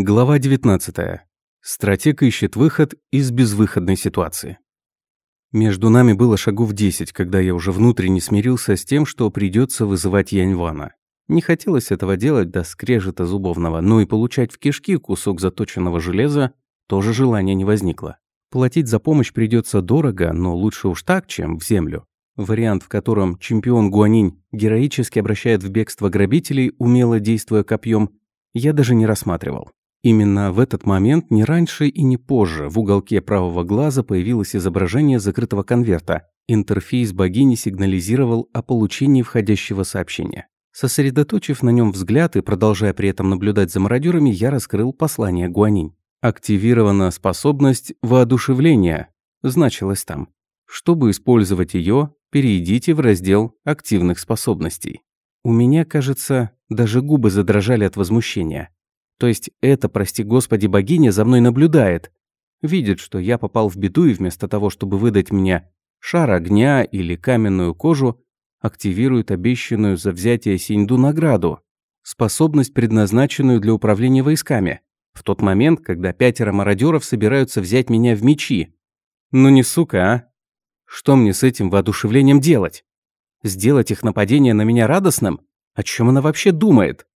Глава 19. Стратег ищет выход из безвыходной ситуации. Между нами было шагов 10, когда я уже внутренне смирился с тем, что придется вызывать Яньвана. Не хотелось этого делать до скрежета зубовного, но и получать в кишки кусок заточенного железа тоже желания не возникло. Платить за помощь придется дорого, но лучше уж так, чем в землю. Вариант, в котором чемпион Гуанинь героически обращает в бегство грабителей, умело действуя копьем, я даже не рассматривал. Именно в этот момент, не раньше и не позже, в уголке правого глаза появилось изображение закрытого конверта. Интерфейс богини сигнализировал о получении входящего сообщения. Сосредоточив на нем взгляд и продолжая при этом наблюдать за мародерами, я раскрыл послание Гуанинь. «Активирована способность воодушевления», значилось там. Чтобы использовать ее, перейдите в раздел активных способностей. У меня, кажется, даже губы задрожали от возмущения. То есть это, прости господи, богиня за мной наблюдает. Видит, что я попал в беду и вместо того, чтобы выдать мне шар огня или каменную кожу, активирует обещанную за взятие Синьду награду. Способность, предназначенную для управления войсками. В тот момент, когда пятеро мародеров собираются взять меня в мечи. Ну не сука, а? Что мне с этим воодушевлением делать? Сделать их нападение на меня радостным? О чем она вообще думает?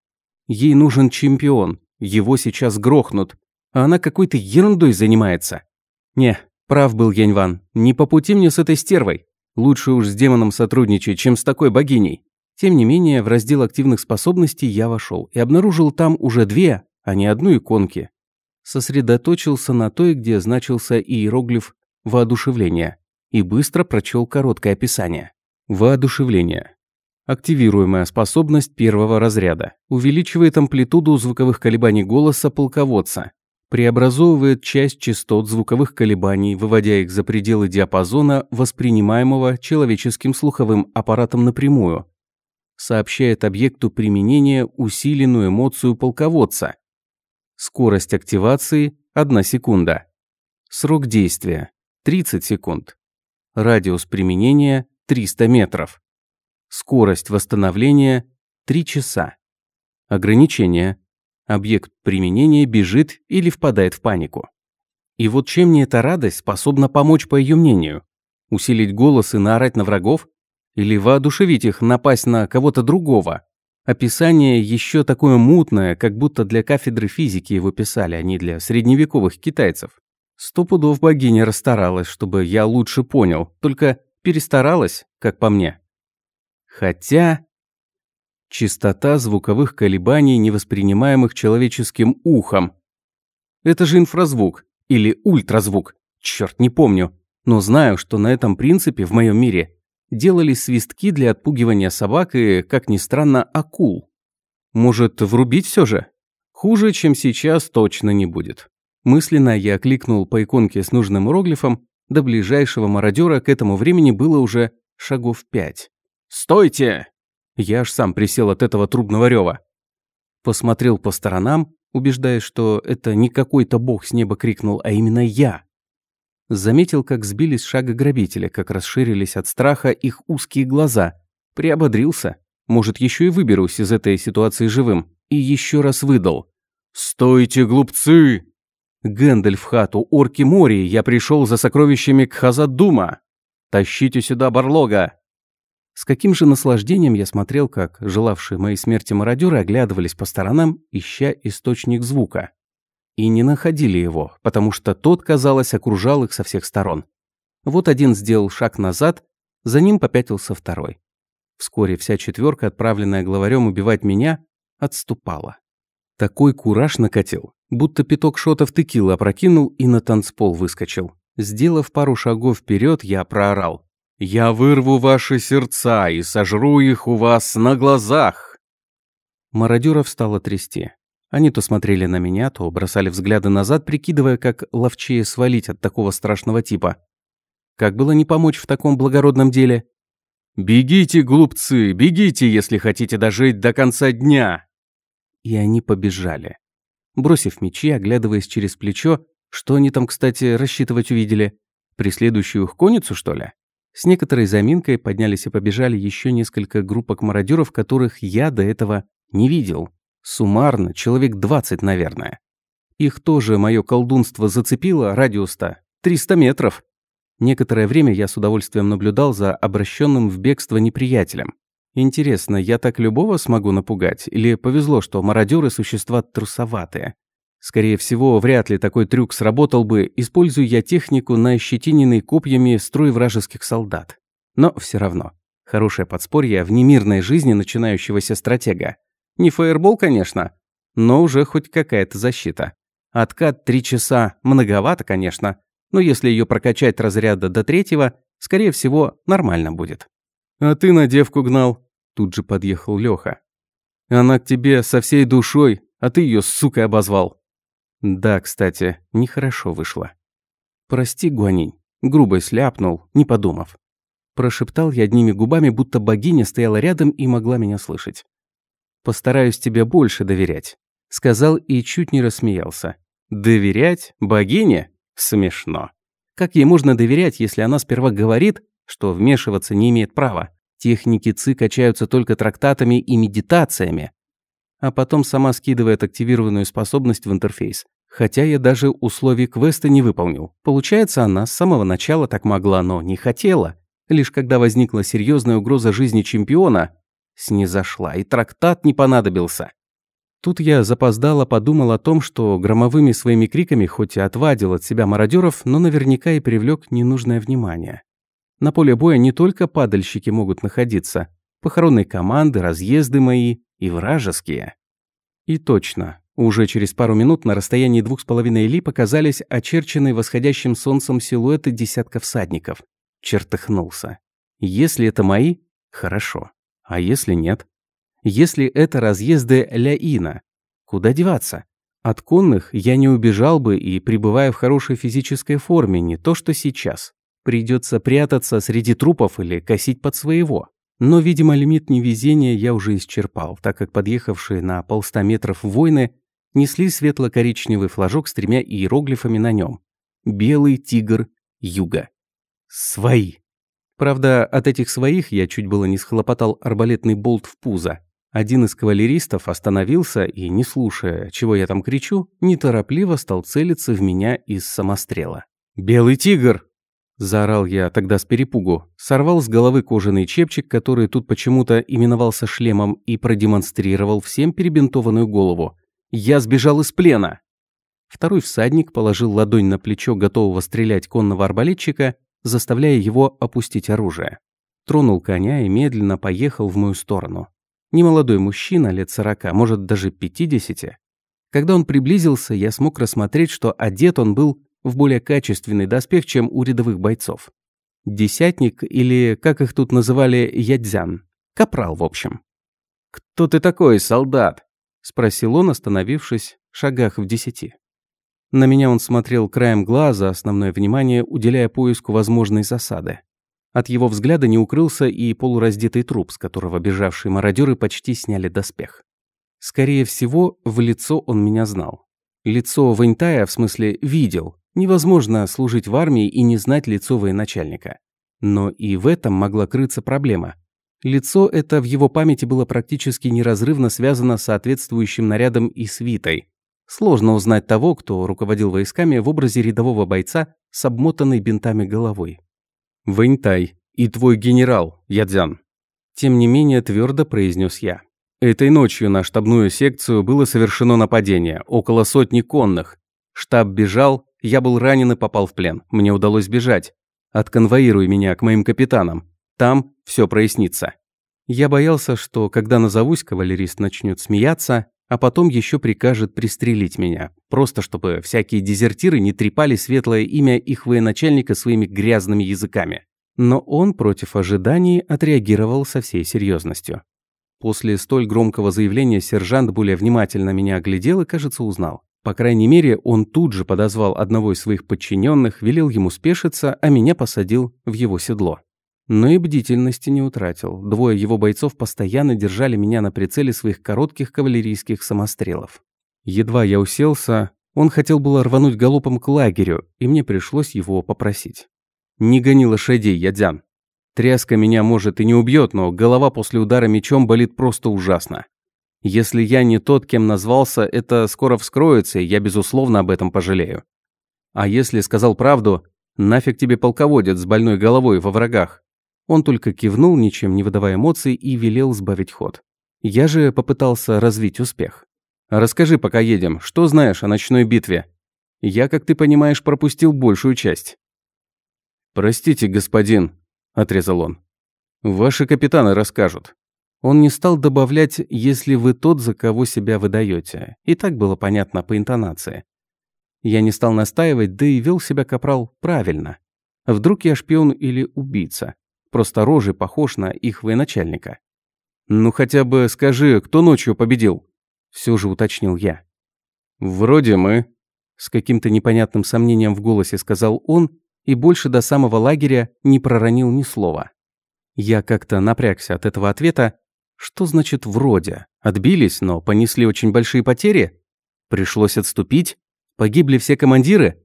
Ей нужен чемпион, его сейчас грохнут, а она какой-то ерундой занимается. Не, прав был Яньван, не по пути мне с этой стервой. Лучше уж с демоном сотрудничать, чем с такой богиней. Тем не менее, в раздел активных способностей я вошел и обнаружил там уже две, а не одну иконки. Сосредоточился на той, где значился иероглиф «воодушевление» и быстро прочел короткое описание. Воодушевление. Активируемая способность первого разряда. Увеличивает амплитуду звуковых колебаний голоса полководца. Преобразовывает часть частот звуковых колебаний, выводя их за пределы диапазона, воспринимаемого человеческим слуховым аппаратом напрямую. Сообщает объекту применения усиленную эмоцию полководца. Скорость активации – 1 секунда. Срок действия – 30 секунд. Радиус применения – 300 метров. Скорость восстановления – 3 часа. Ограничение. Объект применения бежит или впадает в панику. И вот чем мне эта радость способна помочь, по ее мнению? Усилить голос и наорать на врагов? Или воодушевить их напасть на кого-то другого? Описание еще такое мутное, как будто для кафедры физики его писали, а не для средневековых китайцев. Сто пудов богиня расстаралась, чтобы я лучше понял, только перестаралась, как по мне. Хотя... Частота звуковых колебаний, невоспринимаемых человеческим ухом. Это же инфразвук или ультразвук. Черт, не помню. Но знаю, что на этом принципе в моем мире делали свистки для отпугивания собак и, как ни странно, акул. Может, врубить все же? Хуже, чем сейчас, точно не будет. Мысленно я кликнул по иконке с нужным иероглифом, до ближайшего мародера к этому времени было уже шагов пять. «Стойте!» Я аж сам присел от этого трубного рева. Посмотрел по сторонам, убеждаясь, что это не какой-то бог с неба крикнул, а именно я. Заметил, как сбились шага грабители, как расширились от страха их узкие глаза. Приободрился. Может, еще и выберусь из этой ситуации живым. И еще раз выдал. «Стойте, глупцы!» Гэндальф в хату, орки мори, я пришел за сокровищами к Хазадума. Тащите сюда барлога. С каким же наслаждением я смотрел, как желавшие моей смерти мародеры оглядывались по сторонам, ища источник звука. И не находили его, потому что тот, казалось, окружал их со всех сторон. Вот один сделал шаг назад, за ним попятился второй. Вскоре вся четверка, отправленная главарем убивать меня, отступала. Такой кураж накатил, будто пяток шотов текилы опрокинул и на танцпол выскочил. Сделав пару шагов вперед, я проорал. Я вырву ваши сердца и сожру их у вас на глазах!» Мародеров стало трясти. Они то смотрели на меня, то бросали взгляды назад, прикидывая, как ловчее свалить от такого страшного типа. Как было не помочь в таком благородном деле? «Бегите, глупцы, бегите, если хотите дожить до конца дня!» И они побежали. Бросив мечи, оглядываясь через плечо, что они там, кстати, рассчитывать увидели? Преследующую их конницу, что ли? С некоторой заминкой поднялись и побежали еще несколько группок мародеров, которых я до этого не видел. Суммарно человек 20, наверное. Их тоже мое колдунство зацепило радиус-то 300 метров. Некоторое время я с удовольствием наблюдал за обращенным в бегство неприятелем. Интересно, я так любого смогу напугать? Или повезло, что мародеры существа трусоватые? Скорее всего, вряд ли такой трюк сработал бы, используя я технику на ощетиненный копьями строй вражеских солдат. Но все равно. Хорошее подспорье в немирной жизни начинающегося стратега. Не фаербол, конечно, но уже хоть какая-то защита. Откат три часа многовато, конечно, но если ее прокачать разряда до третьего, скорее всего, нормально будет. «А ты на девку гнал», – тут же подъехал Леха. «Она к тебе со всей душой, а ты ее сукой обозвал». Да, кстати, нехорошо вышло. «Прости, Гуанинь», – грубо сляпнул, не подумав. Прошептал я одними губами, будто богиня стояла рядом и могла меня слышать. «Постараюсь тебе больше доверять», – сказал и чуть не рассмеялся. «Доверять? Богине? Смешно. Как ей можно доверять, если она сперва говорит, что вмешиваться не имеет права? Техники ЦИ качаются только трактатами и медитациями, а потом сама скидывает активированную способность в интерфейс. Хотя я даже условий квеста не выполнил. Получается, она с самого начала так могла, но не хотела. Лишь когда возникла серьезная угроза жизни чемпиона, снизошла, и трактат не понадобился. Тут я запоздало подумал о том, что громовыми своими криками хоть и отвадил от себя мародеров, но наверняка и привлек ненужное внимание. На поле боя не только падальщики могут находиться, похоронные команды, разъезды мои и вражеские. И точно, уже через пару минут на расстоянии двух с половиной ли показались очерченные восходящим солнцем силуэты десятка всадников. Чертыхнулся. Если это мои, хорошо. А если нет? Если это разъезды Ляина, куда деваться? От конных я не убежал бы и, пребывая в хорошей физической форме, не то что сейчас. Придется прятаться среди трупов или косить под своего. Но, видимо, лимит невезения я уже исчерпал, так как подъехавшие на полста метров воины несли светло-коричневый флажок с тремя иероглифами на нем. «Белый тигр юга». Свои. Правда, от этих своих я чуть было не схлопотал арбалетный болт в пузо. Один из кавалеристов остановился и, не слушая, чего я там кричу, неторопливо стал целиться в меня из самострела. «Белый тигр!» Заорал я тогда с перепугу, сорвал с головы кожаный чепчик, который тут почему-то именовался шлемом, и продемонстрировал всем перебинтованную голову. «Я сбежал из плена!» Второй всадник положил ладонь на плечо готового стрелять конного арбалетчика, заставляя его опустить оружие. Тронул коня и медленно поехал в мою сторону. Немолодой мужчина, лет сорока, может даже пятидесяти. Когда он приблизился, я смог рассмотреть, что одет он был в более качественный доспех, чем у рядовых бойцов. Десятник или, как их тут называли, ядзян. Капрал, в общем. «Кто ты такой, солдат?» – спросил он, остановившись в шагах в десяти. На меня он смотрел краем глаза, основное внимание уделяя поиску возможной засады. От его взгляда не укрылся и полураздетый труп, с которого бежавшие мародеры почти сняли доспех. Скорее всего, в лицо он меня знал. Лицо Вэньтая, в смысле, видел, Невозможно служить в армии и не знать лицо военачальника. Но и в этом могла крыться проблема. Лицо это в его памяти было практически неразрывно связано с соответствующим нарядом и свитой. Сложно узнать того, кто руководил войсками в образе рядового бойца с обмотанной бинтами головой. «Вэньтай, и твой генерал, Ядзян», тем не менее твердо произнес я. Этой ночью на штабную секцию было совершено нападение, около сотни конных. Штаб бежал, я был ранен и попал в плен. Мне удалось бежать. Отконвоируй меня к моим капитанам. Там все прояснится. Я боялся, что когда назовусь, кавалерист начнет смеяться, а потом еще прикажет пристрелить меня, просто чтобы всякие дезертиры не трепали светлое имя их военачальника своими грязными языками. Но он против ожиданий отреагировал со всей серьезностью. После столь громкого заявления сержант более внимательно меня оглядел и, кажется, узнал. По крайней мере, он тут же подозвал одного из своих подчиненных, велел ему спешиться, а меня посадил в его седло. Но и бдительности не утратил. Двое его бойцов постоянно держали меня на прицеле своих коротких кавалерийских самострелов. Едва я уселся, он хотел было рвануть галопом к лагерю, и мне пришлось его попросить. «Не гони лошадей, Ядзян. Тряска меня, может, и не убьет, но голова после удара мечом болит просто ужасно. Если я не тот, кем назвался, это скоро вскроется, и я, безусловно, об этом пожалею. А если сказал правду, нафиг тебе полководец с больной головой во врагах? Он только кивнул, ничем не выдавая эмоций, и велел сбавить ход. Я же попытался развить успех. «Расскажи, пока едем, что знаешь о ночной битве? Я, как ты понимаешь, пропустил большую часть». «Простите, господин», – отрезал он. «Ваши капитаны расскажут». Он не стал добавлять «если вы тот, за кого себя выдаете». И так было понятно по интонации. Я не стал настаивать, да и вел себя капрал правильно. Вдруг я шпион или убийца. Просто рожей похож на их военачальника. «Ну хотя бы скажи, кто ночью победил?» Все же уточнил я. «Вроде мы», — с каким-то непонятным сомнением в голосе сказал он, и больше до самого лагеря не проронил ни слова. Я как-то напрягся от этого ответа. Что значит «вроде»? Отбились, но понесли очень большие потери? Пришлось отступить? Погибли все командиры?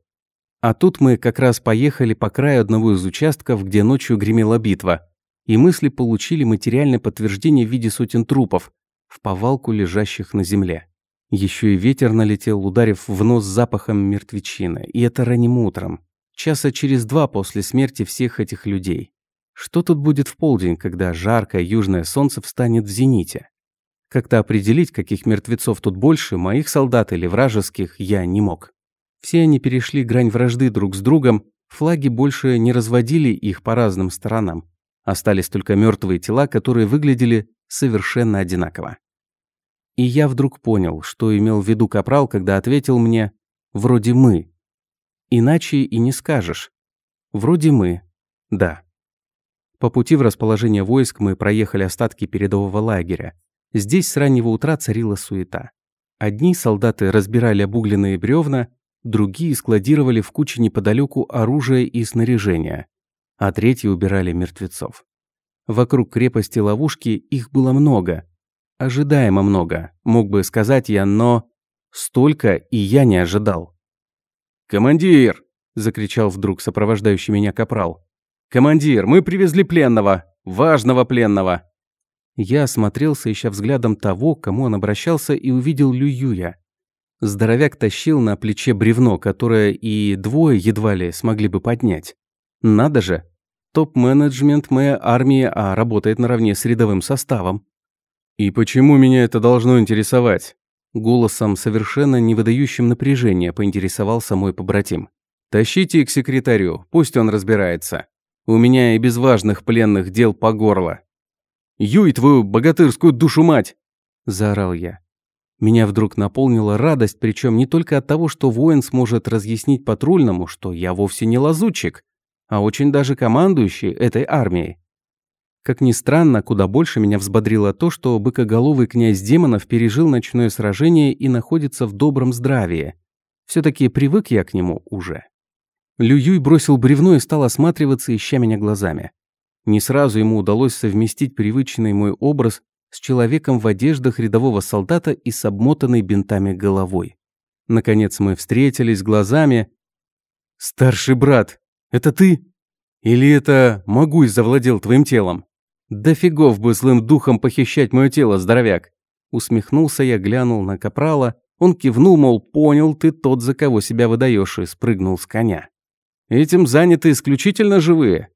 А тут мы как раз поехали по краю одного из участков, где ночью гремела битва, и мысли получили материальное подтверждение в виде сотен трупов, в повалку лежащих на земле. Еще и ветер налетел, ударив в нос запахом мертвечины, и это ранним утром, часа через два после смерти всех этих людей. Что тут будет в полдень, когда жаркое южное солнце встанет в зените? Как-то определить, каких мертвецов тут больше, моих солдат или вражеских, я не мог. Все они перешли грань вражды друг с другом, флаги больше не разводили их по разным сторонам. Остались только мертвые тела, которые выглядели совершенно одинаково. И я вдруг понял, что имел в виду Капрал, когда ответил мне «вроде мы». Иначе и не скажешь. Вроде мы. Да. По пути в расположение войск мы проехали остатки передового лагеря. Здесь с раннего утра царила суета. Одни солдаты разбирали обугленные бревна, другие складировали в куче неподалеку оружие и снаряжение, а третьи убирали мертвецов. Вокруг крепости ловушки их было много. Ожидаемо много, мог бы сказать я, но... Столько и я не ожидал. «Командир!» – закричал вдруг сопровождающий меня капрал. «Командир, мы привезли пленного! Важного пленного!» Я осмотрелся, ища взглядом того, к кому он обращался, и увидел Лююя. Здоровяк тащил на плече бревно, которое и двое едва ли смогли бы поднять. Надо же, топ-менеджмент моей армии, а работает наравне с рядовым составом. «И почему меня это должно интересовать?» Голосом, совершенно не выдающим напряжения, поинтересовался мой побратим. «Тащите к секретарю, пусть он разбирается. У меня и без важных пленных дел по горло». «Юй, твою богатырскую душу мать!» – заорал я. Меня вдруг наполнила радость, причем не только от того, что воин сможет разъяснить патрульному, что я вовсе не лазутчик, а очень даже командующий этой армией. Как ни странно, куда больше меня взбодрило то, что быкоголовый князь демонов пережил ночное сражение и находится в добром здравии. все таки привык я к нему уже. Лююй бросил бревно и стал осматриваться, ища меня глазами. Не сразу ему удалось совместить привычный мой образ с человеком в одеждах рядового солдата и с обмотанной бинтами головой. Наконец мы встретились глазами. «Старший брат, это ты? Или это Могуй завладел твоим телом?» «Да фигов бы злым духом похищать мое тело, здоровяк!» Усмехнулся я, глянул на Капрала. Он кивнул, мол, понял, ты тот, за кого себя выдаешь, и спрыгнул с коня. «Этим заняты исключительно живые».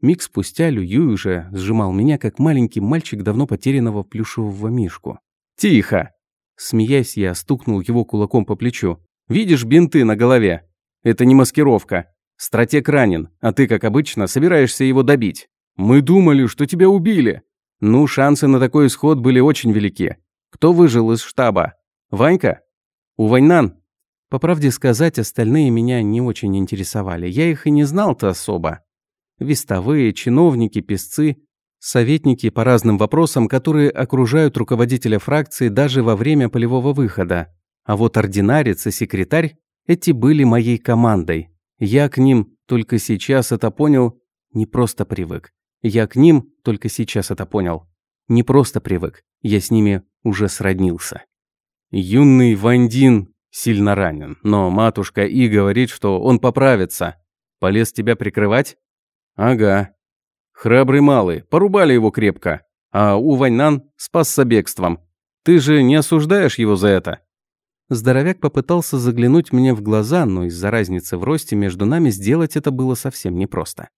Миг спустя Лююй уже сжимал меня, как маленький мальчик давно потерянного плюшевого мишку. «Тихо!» Смеясь, я стукнул его кулаком по плечу. «Видишь бинты на голове? Это не маскировка. Стратег ранен, а ты, как обычно, собираешься его добить. Мы думали, что тебя убили. Ну, шансы на такой исход были очень велики. Кто выжил из штаба? Ванька? У Ваньнан? По правде сказать, остальные меня не очень интересовали. Я их и не знал-то особо. Вестовые, чиновники, песцы, советники по разным вопросам, которые окружают руководителя фракции даже во время полевого выхода. А вот ординарец и секретарь – эти были моей командой. Я к ним только сейчас это понял, не просто привык. Я к ним только сейчас это понял. Не просто привык, я с ними уже сроднился. Юный Вандин сильно ранен, но матушка И говорит, что он поправится. Полез тебя прикрывать? Ага. Храбрый малый, порубали его крепко, а у Ваньнан спасся бегством. Ты же не осуждаешь его за это?» Здоровяк попытался заглянуть мне в глаза, но из-за разницы в росте между нами сделать это было совсем непросто.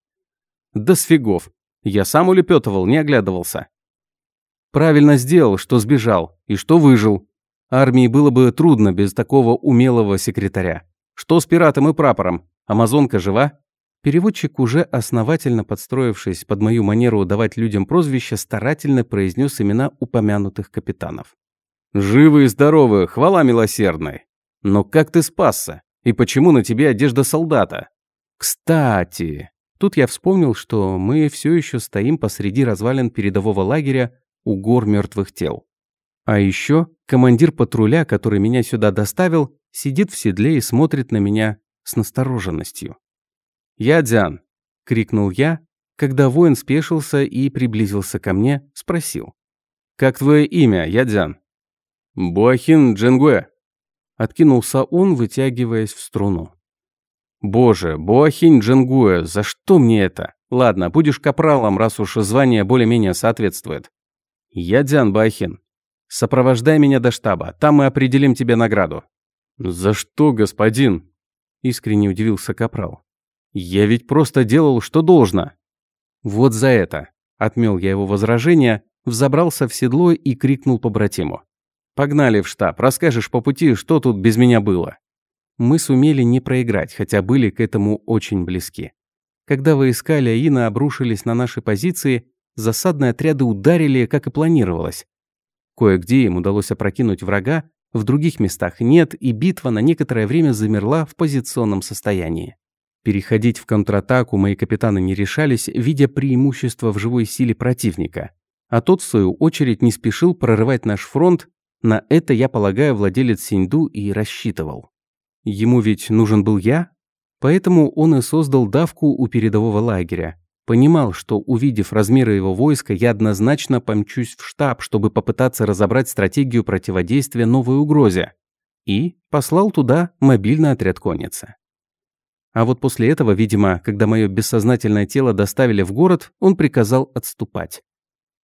«Да сфигов! Я сам улепетывал, не оглядывался. Правильно сделал, что сбежал и что выжил. Армии было бы трудно без такого умелого секретаря. Что с пиратом и прапором? Амазонка жива?» Переводчик, уже основательно подстроившись под мою манеру давать людям прозвища, старательно произнес имена упомянутых капитанов. «Живы и здоровы, хвала милосердной! Но как ты спасся? И почему на тебе одежда солдата? Кстати, тут я вспомнил, что мы все еще стоим посреди развалин передового лагеря у гор мертвых тел. А еще командир патруля, который меня сюда доставил, сидит в седле и смотрит на меня с настороженностью. «Я Дзян!» — крикнул я, когда воин спешился и приблизился ко мне, спросил. «Как твое имя, Ядзян?» «Буахин Дженгуэ», — откинулся он, вытягиваясь в струну. «Боже, Буахин Дженгуэ, за что мне это? Ладно, будешь капралом, раз уж звание более-менее соответствует. Ядзян Буахин, сопровождай меня до штаба, там мы определим тебе награду». «За что, господин?» — искренне удивился капрал. Я ведь просто делал, что должно. Вот за это. Отмел я его возражение, взобрался в седло и крикнул побратиму. «Погнали в штаб, расскажешь по пути, что тут без меня было». Мы сумели не проиграть, хотя были к этому очень близки. Когда войска Ляина обрушились на наши позиции, засадные отряды ударили, как и планировалось. Кое-где им удалось опрокинуть врага, в других местах нет, и битва на некоторое время замерла в позиционном состоянии. Переходить в контратаку мои капитаны не решались, видя преимущество в живой силе противника. А тот, в свою очередь, не спешил прорывать наш фронт, на это, я полагаю, владелец Синьду и рассчитывал. Ему ведь нужен был я, поэтому он и создал давку у передового лагеря. Понимал, что, увидев размеры его войска, я однозначно помчусь в штаб, чтобы попытаться разобрать стратегию противодействия новой угрозе. И послал туда мобильный отряд конницы. А вот после этого, видимо, когда мое бессознательное тело доставили в город, он приказал отступать.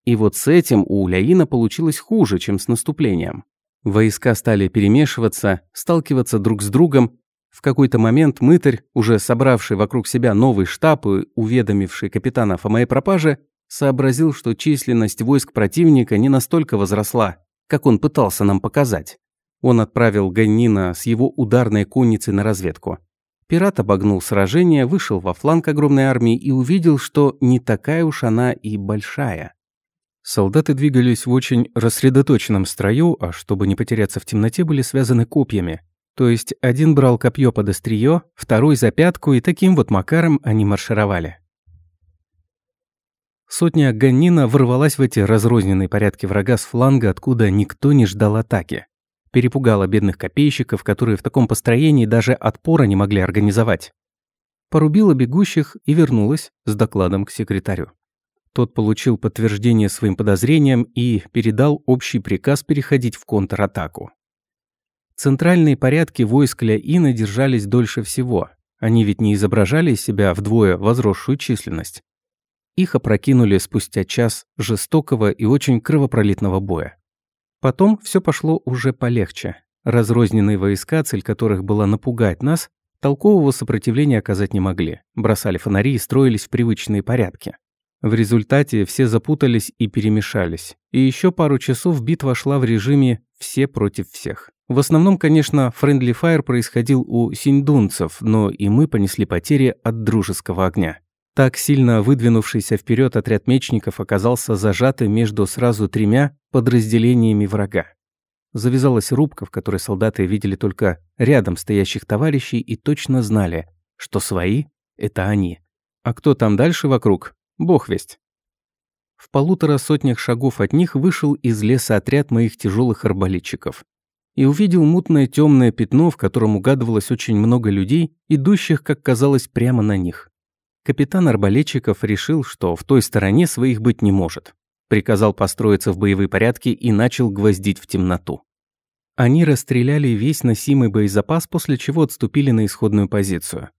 И вот с этим у Ляина получилось хуже, чем с наступлением. Войска стали перемешиваться, сталкиваться друг с другом. В какой-то момент мытарь, уже собравший вокруг себя новый штаб и уведомивший капитанов о моей пропаже, сообразил, что численность войск противника не настолько возросла, как он пытался нам показать. Он отправил Ганнина с его ударной конницей на разведку. Пират обогнул сражение, вышел во фланг огромной армии и увидел, что не такая уж она и большая. Солдаты двигались в очень рассредоточенном строю, а чтобы не потеряться в темноте, были связаны копьями. То есть один брал копье под острие, второй за пятку, и таким вот макаром они маршировали. Сотня Ганнина ворвалась в эти разрозненные порядки врага с фланга, откуда никто не ждал атаки перепугала бедных копейщиков, которые в таком построении даже отпора не могли организовать. Порубила бегущих и вернулась с докладом к секретарю. Тот получил подтверждение своим подозрениям и передал общий приказ переходить в контратаку. Центральные порядки войск Ля-Ина держались дольше всего. Они ведь не изображали из себя вдвое возросшую численность. Их опрокинули спустя час жестокого и очень кровопролитного боя. Потом все пошло уже полегче. Разрозненные войска, цель которых была напугать нас, толкового сопротивления оказать не могли. Бросали фонари и строились в привычные порядки. В результате все запутались и перемешались. И еще пару часов битва шла в режиме «все против всех». В основном, конечно, friendly fire происходил у синьдунцев, но и мы понесли потери от дружеского огня. Так сильно выдвинувшийся вперед отряд мечников оказался зажатым между сразу тремя подразделениями врага. Завязалась рубка, в которой солдаты видели только рядом стоящих товарищей и точно знали, что свои — это они. А кто там дальше вокруг? Бог весть. В полутора сотнях шагов от них вышел из леса отряд моих тяжелых арбалетчиков и увидел мутное темное пятно, в котором угадывалось очень много людей, идущих, как казалось, прямо на них. Капитан арбалетчиков решил, что в той стороне своих быть не может. Приказал построиться в боевые порядки и начал гвоздить в темноту. Они расстреляли весь носимый боезапас, после чего отступили на исходную позицию.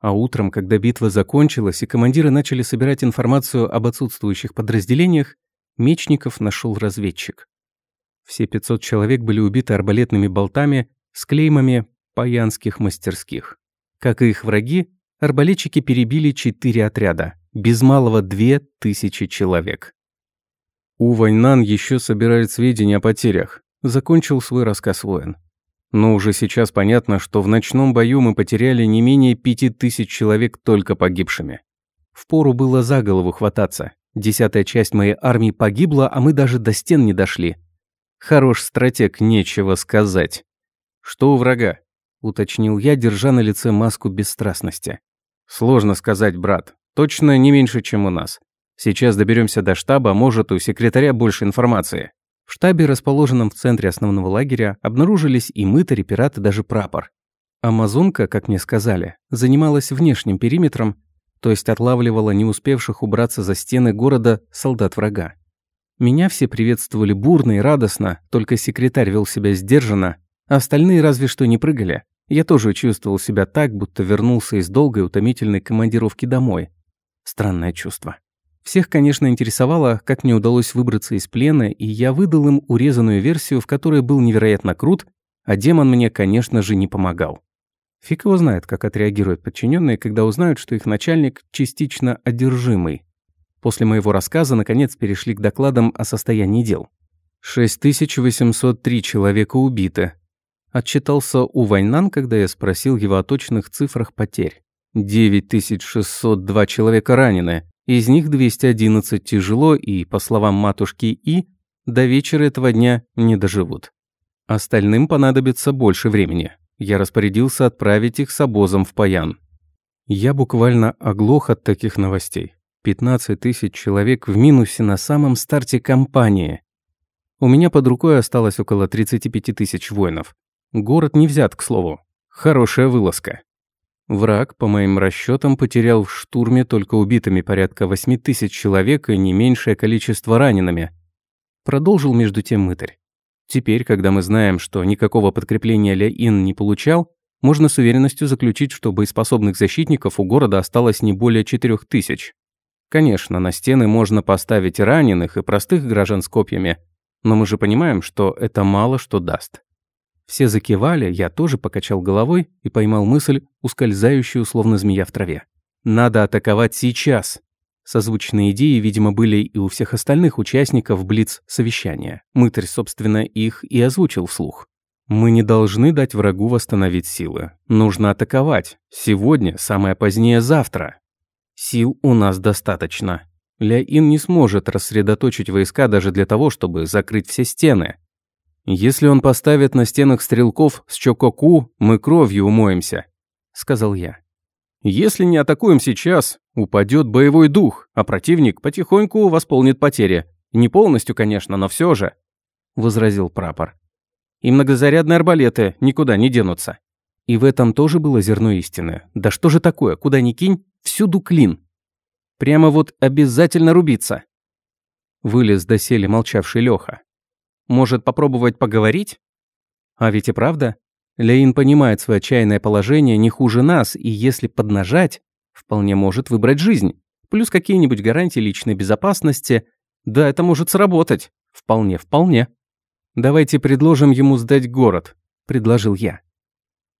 А утром, когда битва закончилась и командиры начали собирать информацию об отсутствующих подразделениях, Мечников нашел разведчик. Все 500 человек были убиты арбалетными болтами с клеймами паянских мастерских. Как и их враги, арбалетчики перебили четыре отряда, без малого две тысячи человек. У Вайнан еще собирает сведения о потерях, закончил свой рассказ воин. Но уже сейчас понятно, что в ночном бою мы потеряли не менее пяти тысяч человек только погибшими. Впору было за голову хвататься. Десятая часть моей армии погибла, а мы даже до стен не дошли. Хорош стратег, нечего сказать. Что у врага? Уточнил я, держа на лице маску бесстрастности. Сложно сказать, брат. Точно не меньше, чем у нас. Сейчас доберемся до штаба, может, у секретаря больше информации. В штабе, расположенном в центре основного лагеря, обнаружились и мытари, пираты, даже прапор. Амазонка, как мне сказали, занималась внешним периметром, то есть отлавливала не успевших убраться за стены города солдат врага. Меня все приветствовали бурно и радостно, только секретарь вел себя сдержанно, а остальные разве что не прыгали. Я тоже чувствовал себя так, будто вернулся из долгой утомительной командировки домой. Странное чувство. Всех, конечно, интересовало, как мне удалось выбраться из плена, и я выдал им урезанную версию, в которой был невероятно крут, а демон мне, конечно же, не помогал. Фиг его знает, как отреагируют подчиненные, когда узнают, что их начальник частично одержимый. После моего рассказа, наконец, перешли к докладам о состоянии дел. 6803 человека убиты. Отчитался у Вайнан, когда я спросил его о точных цифрах потерь. 9602 человека ранены, из них 211 тяжело и, по словам матушки И, до вечера этого дня не доживут. Остальным понадобится больше времени я распорядился отправить их с обозом в Паян. Я буквально оглох от таких новостей. 15 тысяч человек в минусе на самом старте кампании. У меня под рукой осталось около 35 тысяч воинов. Город не взят, к слову. Хорошая вылазка. Враг, по моим расчетам, потерял в штурме только убитыми порядка 8 тысяч человек и не меньшее количество ранеными. Продолжил между тем мытарь. Теперь, когда мы знаем, что никакого подкрепления Ля Ин не получал, можно с уверенностью заключить, что боеспособных защитников у города осталось не более четырех тысяч. Конечно, на стены можно поставить раненых и простых граждан с копьями, но мы же понимаем, что это мало что даст. Все закивали, я тоже покачал головой и поймал мысль, ускользающую, словно змея в траве. Надо атаковать сейчас. Созвучные идеи, видимо, были и у всех остальных участников Блиц-совещания. Мытарь, собственно, их и озвучил вслух. «Мы не должны дать врагу восстановить силы. Нужно атаковать. Сегодня, самое позднее завтра. Сил у нас достаточно. Ля-Ин не сможет рассредоточить войска даже для того, чтобы закрыть все стены. Если он поставит на стенах стрелков с Чококу, мы кровью умоемся», — сказал я. Если не атакуем сейчас, упадет боевой дух, а противник потихоньку восполнит потери. Не полностью, конечно, но все же», — возразил прапор. «И многозарядные арбалеты никуда не денутся». И в этом тоже было зерно истины. Да что же такое, куда ни кинь, всюду клин. Прямо вот обязательно рубиться. Вылез доселе молчавший Леха. Может, попробовать поговорить? А ведь и правда, Леин понимает свое отчаянное положение не хуже нас, и если поднажать, вполне может выбрать жизнь. Плюс какие-нибудь гарантии личной безопасности. Да, это может сработать. Вполне, вполне. Давайте предложим ему сдать город, предложил я.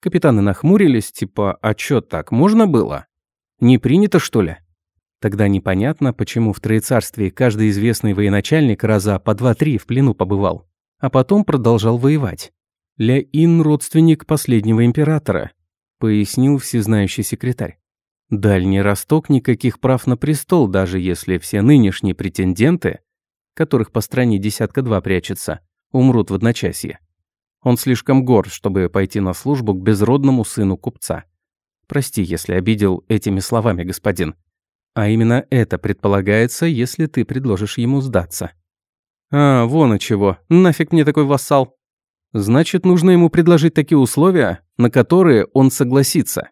Капитаны нахмурились, типа, а чё так, можно было? Не принято, что ли? Тогда непонятно, почему в Троецарстве каждый известный военачальник раза по два-три в плену побывал, а потом продолжал воевать. Ля-Ин – родственник последнего императора», – пояснил всезнающий секретарь. «Дальний Росток никаких прав на престол, даже если все нынешние претенденты, которых по стране десятка-два прячется, умрут в одночасье. Он слишком горд, чтобы пойти на службу к безродному сыну купца. Прости, если обидел этими словами, господин. А именно это предполагается, если ты предложишь ему сдаться». «А, вон и чего. Нафиг мне такой вассал?» Значит, нужно ему предложить такие условия, на которые он согласится.